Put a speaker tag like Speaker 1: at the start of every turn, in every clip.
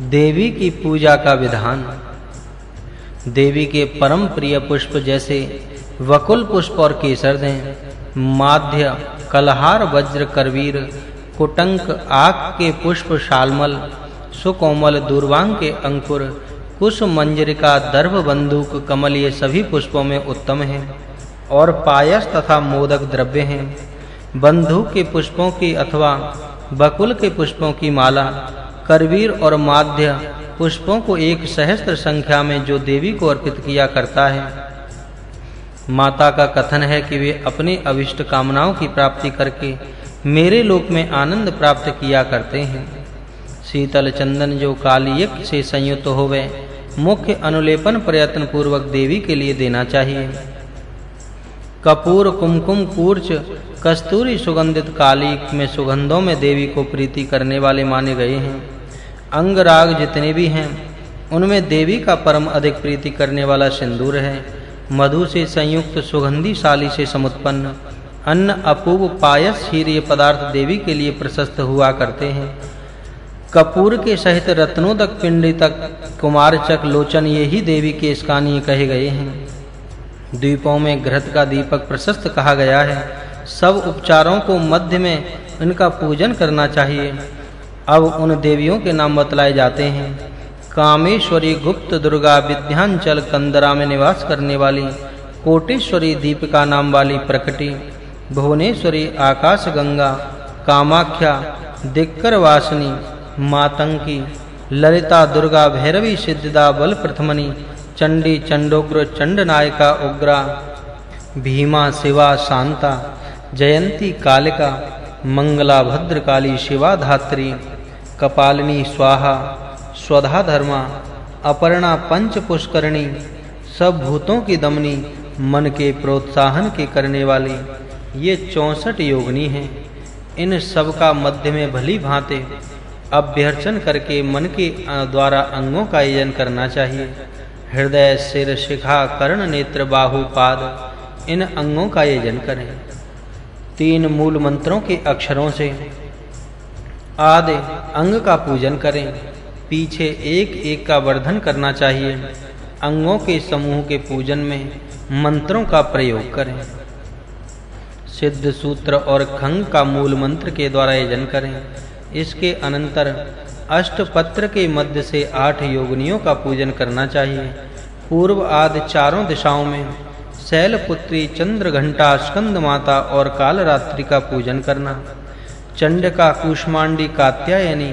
Speaker 1: देवी की पूजा का विधान। देवी के परम प्रिय पुष्प जैसे वकुल पुष्प और केसर दें। माध्य, कलहार, वज्र, करवीर, कुटंक आक के पुष्प, शालमल, सुकोमल, दूरवांग के अंकुर कुश मंजरिका दर्भ, बंदूक, कमल, ये सभी पुष्पों में उत्तम हैं और पायस तथा मोदक द्रव्य हैं। बंदूक के पुष्पों की अथवा बकुल के पुष्पों की माला करवीर और माध्य पुष्पों को एक सहस्त्र संख्या में जो देवी को अर्पित किया करता है। माता का कथन है कि वे अपने अविष्ट कामनाओं की प्राप्ति करके मेरे लोक में आनंद प्राप्त किया करते हैं। शीतल चंदन जो कालियक से संयुक्त होवे, मुख्य अनुलेपन प्रयत्न पूर्वक देवी के लिए देना चाहिए। कपूर, कुमकुम, कूर्च, कस्तूरी सुगंधित कालिक में सुगंधों में देवी को प्रीति करने वाले माने गए हैं। अंग राग जितने भी हैं, उनमें देवी का परम अधिक प्रीति करने वाला सिंदूर है। मधु से संयुक्त सुगंधी शाली से समुत्पन्न, अन्न अपूब पायस हीर ये पदार्थ देवी के लिए प्रशस्त हुआ करते हैं। कपूर के सहित रत्नोदक पिंडी तक कुमारचक लोचन, ये ही देवी के स्कानीय कहे गए हैं। द्वीपों में घृत का दीपक प्रशस्त कहा गया है। सब उपचारों को मध्य में इनका पूजन करना चाहिए। अब उन देवियों के नाम बतलाए जाते हैं। कामेश्वरी गुप्त दुर्गा विद्यांचल कंदरा में निवास करने वाली कोटेश्वरी दीपिका नाम वाली प्रकटी, भुवनेश्वरी आकाश गंगा कामाख्या दिक्कर वासनी मातंकी, ललिता दुर्गा भैरवी सिद्धदा बल प्रथमनी चंडी चंडोग्र चंडनायका उग्रा, भीमा शिवा शांता, जयंती कालिका मंगला भद्रकाली शिवा धात्री कपालिनी स्वाहा, स्वधा धर्मा, अपर्णा पंच पुष्करणी, सब भूतों की दमनी, मन के प्रोत्साहन के करने वाली, ये 64 योगनी हैं। इन सब का मध्य में भली भांति, अभ्यर्चन करके मन के द्वारा अंगों का आयोजन करना चाहिए। हृदय, सिर, शिखा, कर्ण, नेत्र, बाहु, पाद, इन अंगों का आयोजन करें। तीन मूल मंत्रों के अक्षरों से आदि अंग का पूजन करें। पीछे एक एक का वर्धन करना चाहिए। अंगों के समूह के पूजन में मंत्रों का प्रयोग करें। सिद्ध सूत्र और खंग का मूल मंत्र के द्वारा यजन करें। इसके अनंतर अष्टपत्र के मध्य से आठ योगनियों का पूजन करना चाहिए। पूर्व आदि चारों दिशाओं में शैलपुत्री चंद्र घंटा स्कंद माता और कालरात्रि का पूजन करना। चंडिका कुष्मांडी कात्यायनी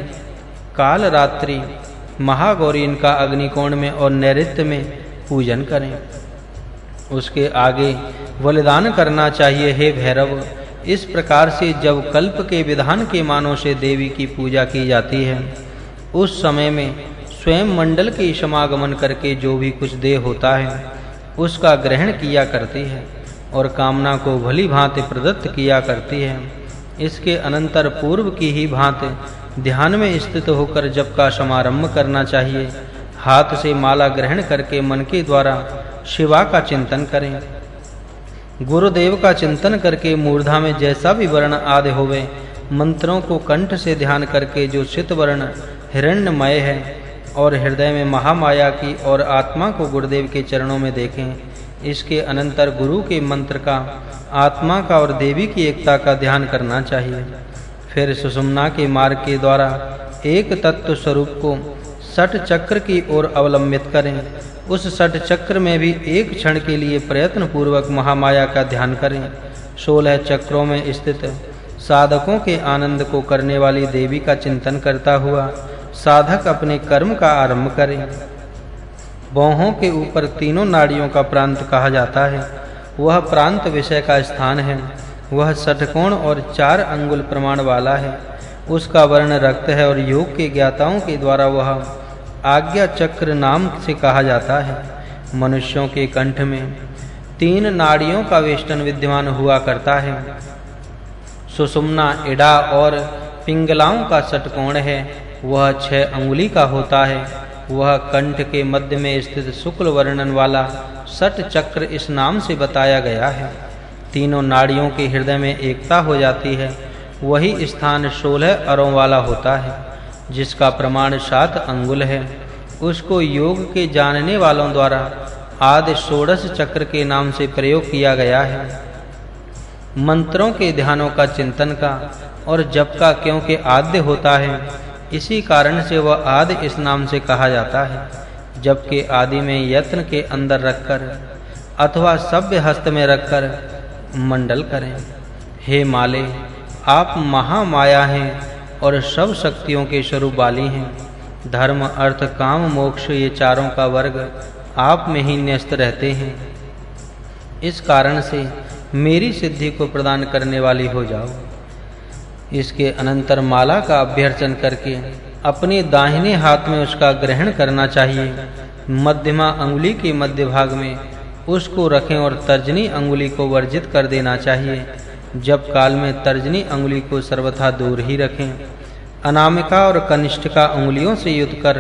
Speaker 1: कालरात्रि महागौरी इनका अग्निकोण में और नैऋत्य में पूजन करें। उसके आगे बलिदान करना चाहिए हे भैरव। इस प्रकार से जब कल्प के विधान के मानों से देवी की पूजा की जाती है, उस समय में स्वयं मंडल के समागमन करके जो भी कुछ देह होता है, उसका ग्रहण किया करती है और कामना को भली भांति प्रदत्त किया करती है। इसके अनंतर पूर्व की ही भांति ध्यान में स्थित होकर जप का समारंभ करना चाहिए। हाथ से माला ग्रहण करके मन के द्वारा शिवा का चिंतन करें। गुरुदेव का चिंतन करके मूर्धा में जैसा भी वर्ण आदि होवे, मंत्रों को कंठ से ध्यान करके जो चित वर्ण हिरण्यमय है और हृदय में महामाया की और आत्मा को गुरुदेव के चरणों में देखें। इसके अनंतर गुरु के मंत्र का, आत्मा का और देवी की एकता का ध्यान करना चाहिए। फिर सुषुम्ना के मार्ग के द्वारा एक तत्व स्वरूप को सठ चक्र की ओर अवलंबित करें। उस सठ चक्र में भी एक क्षण के लिए प्रयत्न पूर्वक महामाया का ध्यान करें। सोलह चक्रों में स्थित साधकों के आनंद को करने वाली देवी का चिंतन करता हुआ साधक अपने कर्म का आरंभ करें। बाहों के ऊपर तीनों नाड़ियों का प्रांत कहा जाता है। वह प्रांत विषय का स्थान है। वह षटकोण और चार अंगुल प्रमाण वाला है। उसका वर्ण रक्त है और योग के ज्ञाताओं के द्वारा वह आज्ञा चक्र नाम से कहा जाता है। मनुष्यों के कंठ में तीन नाड़ियों का वेष्टन विद्यमान हुआ करता है। सुषुम्ना, इडा और पिंगलाओं का षटकोण है। वह छह अंगुली का होता है। वह कंठ के मध्य में स्थित शुक्ल वर्णन वाला सट चक्र इस नाम से बताया गया है। तीनों नाड़ियों के हृदय में एकता हो जाती है। वही स्थान सोलह अरों वाला होता है, जिसका प्रमाण सात अंगुल है। उसको योग के जानने वालों द्वारा आदि षोडश चक्र के नाम से प्रयोग किया गया है। मंत्रों के ध्यानों का चिंतन का और जप का क्योंकि आद्य होता है इसी कारण से वह आदि इस नाम से कहा जाता है, जबकि आदि में यत्न के अंदर रखकर अथवा सभ्य हस्त में रखकर मंडल करें। हे माले, आप महामाया हैं और सब शक्तियों के स्वरूप वाली हैं। धर्म, अर्थ, काम, मोक्ष, ये चारों का वर्ग आप में ही न्यस्त रहते हैं। इस कारण से मेरी सिद्धि को प्रदान करने वाली हो जाओ। इसके अनंतर माला का अभ्यर्चन करके अपने दाहिने हाथ में उसका ग्रहण करना चाहिए। मध्यमा अंगुली के मध्य भाग में उसको रखें और तर्जनी अंगुली को वर्जित कर देना चाहिए। जब काल में तर्जनी अंगुली को सर्वथा दूर ही रखें। अनामिका और कनिष्ठिका अंगुलियों से युद्ध कर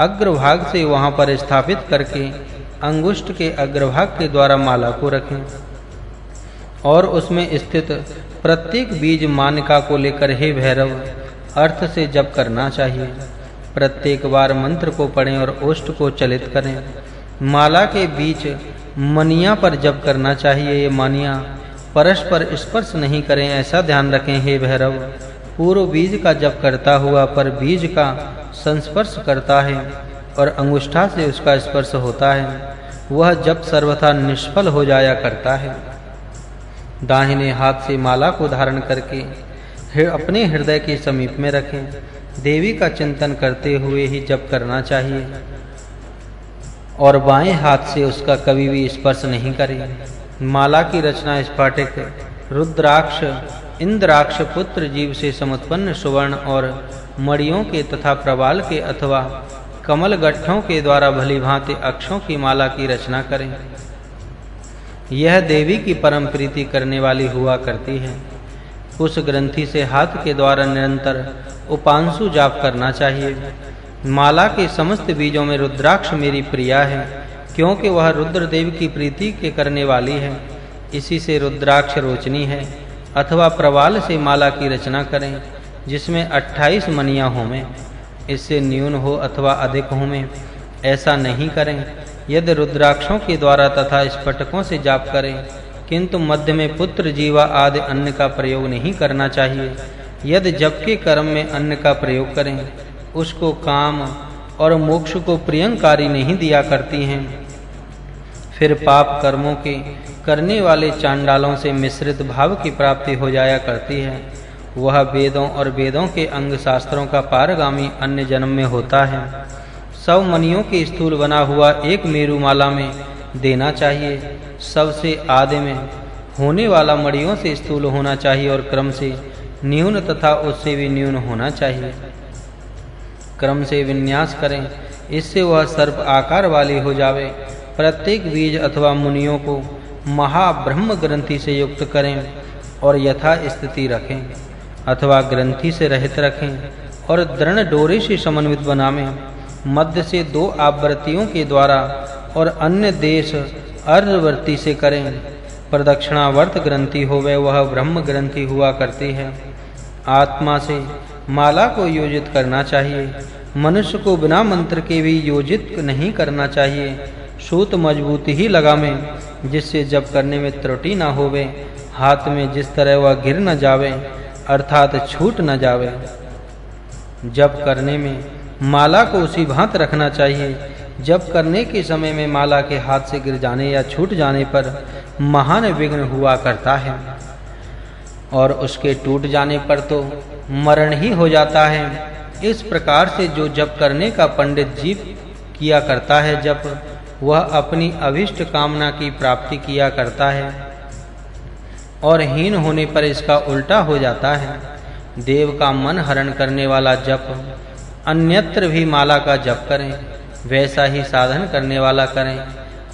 Speaker 1: अग्रभाग से वहाँ पर स्थापित करके अंगुष्ठ के अग्रभाग के द्वारा माला को रखें। और उसमें स्थित प्रत्येक बीज मानिका को लेकर हे भैरव, अर्थ से जप करना चाहिए। प्रत्येक बार मंत्र को पढ़ें और ओष्ठ को चलित करें। माला के बीच मनिया पर जप करना चाहिए ये मानिया। परस्पर स्पर्श नहीं करें, ऐसा ध्यान रखें हे भैरव। पूर्व बीज का जप करता हुआ पर बीज का संस्पर्श करता है और अंगुष्ठा से उसका स्पर्श होता है। वह जप सर्वथा निष्फल हो जाया करता है। दाहिने हाथ से माला को धारण करके अपने हृदय के समीप में रखें। देवी का चिंतन करते हुए ही जप करना चाहिए और बाएँ हाथ से उसका कभी भी स्पर्श नहीं करें। माला की रचना स्फाटिक, रुद्राक्ष, इंद्राक्ष पुत्र जीव से समुत्पन्न सुवर्ण और मड़ियों के तथा प्रवाल के अथवा कमल गट्ठों के द्वारा भली भांति अक्षों की माला की रचना करें। यह देवी की परम प्रीति करने वाली हुआ करती है। उस ग्रंथि से हाथ के द्वारा निरंतर उपांशु जाप करना चाहिए। माला के समस्त बीजों में रुद्राक्ष मेरी प्रिया है, क्योंकि वह रुद्रदेव की प्रीति के करने वाली है। इसी से रुद्राक्ष रोचनी है, अथवा प्रवाल से माला की रचना करें, जिसमें 28 मनियाँ हों इससे न्यून हो अथवा अधिक हों ऐसा नहीं करें। यदि रुद्राक्षों के द्वारा तथा स्फटकों से जाप करें, किंतु मध्य में पुत्र जीवा आदि अन्न का प्रयोग नहीं करना चाहिए। यदि जप के कर्म में अन्न का प्रयोग करें, उसको काम और मोक्ष को प्रियंकारी नहीं दिया करती हैं। फिर पाप कर्मों के करने वाले चांडालों से मिश्रित भाव की प्राप्ति हो जाया करती है। वह वेदों और वेदों के अंग शास्त्रों का पारगामी अन्य जन्म में होता है। सब मनियों के स्थूल बना हुआ एक मेरुमाला में देना चाहिए, सबसे आदि में। होने वाला मड़ियों से स्थूल होना चाहिए और क्रम से न्यून तथा उससे भी न्यून होना चाहिए। क्रम से विन्यास करें, इससे वह सर्प आकार वाली हो जावे। प्रत्येक बीज अथवा मुनियों को महाब्रह्म ग्रंथि से युक्त करें और यथा स्थिति रखें, अथवा ग्रंथि से रहित रखें और दृढ़ डोरे से समन्वित बनावें। मध्य से दो आवृत्तियों के द्वारा और अन्य देश अर्धवर्ती से करें। प्रदक्षिणावर्त ग्रंथि होवे, वह ब्रह्म ग्रंथि हुआ करती है। आत्मा से माला को योजित करना चाहिए। मनुष्य को बिना मंत्र के भी योजित नहीं करना चाहिए। सूत मजबूती ही लगावे, जिससे जब करने में त्रुटि ना होवे, हाथ में जिस तरह वह गिर न जावे, अर्थात छूट न जावे। जब करने में माला को उसी भांत रखना चाहिए। जब करने के समय में माला के हाथ से गिर जाने या छूट जाने पर महान विघ्न हुआ करता है और उसके टूट जाने पर तो मरण ही हो जाता है। इस प्रकार से जो जप करने का पंडित जीव किया करता है, जब वह अपनी अभिष्ट कामना की प्राप्ति किया करता है और हीन होने पर इसका उल्टा हो जाता है। देव का मन हरण करने वाला जप अन्यत्र भी माला का जप करें, वैसा ही साधन करने वाला करें।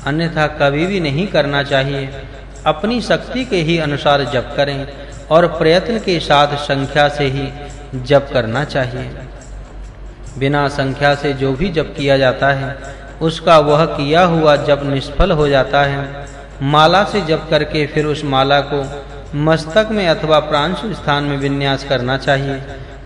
Speaker 1: अन्यथा कभी भी नहीं करना चाहिए। अपनी शक्ति के ही अनुसार जप करें और प्रयत्न के साथ संख्या से ही जप करना चाहिए। बिना संख्या से जो भी जप किया जाता है, उसका वह किया हुआ जप निष्फल हो जाता है। माला से जप करके फिर उस माला को मस्तक में अथवा प्रांशु स्थान में विन्यास करना चाहिए।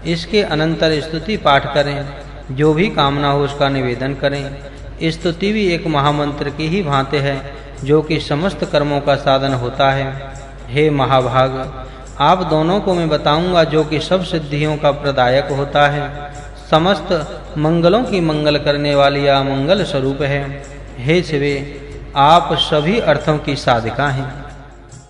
Speaker 1: इसके अनंतर स्तुति पाठ करें, जो भी कामना हो उसका निवेदन करें। स्तुति भी एक महामंत्र की ही भांति है, जो कि समस्त कर्मों का साधन होता है। हे महाभाग, आप दोनों को मैं बताऊँगा जो कि सब सिद्धियों का प्रदायक होता है। समस्त मंगलों की मंगल करने वाली या मंगल स्वरूप है। हे शिवे, आप सभी अर्थों की साधिका हैं।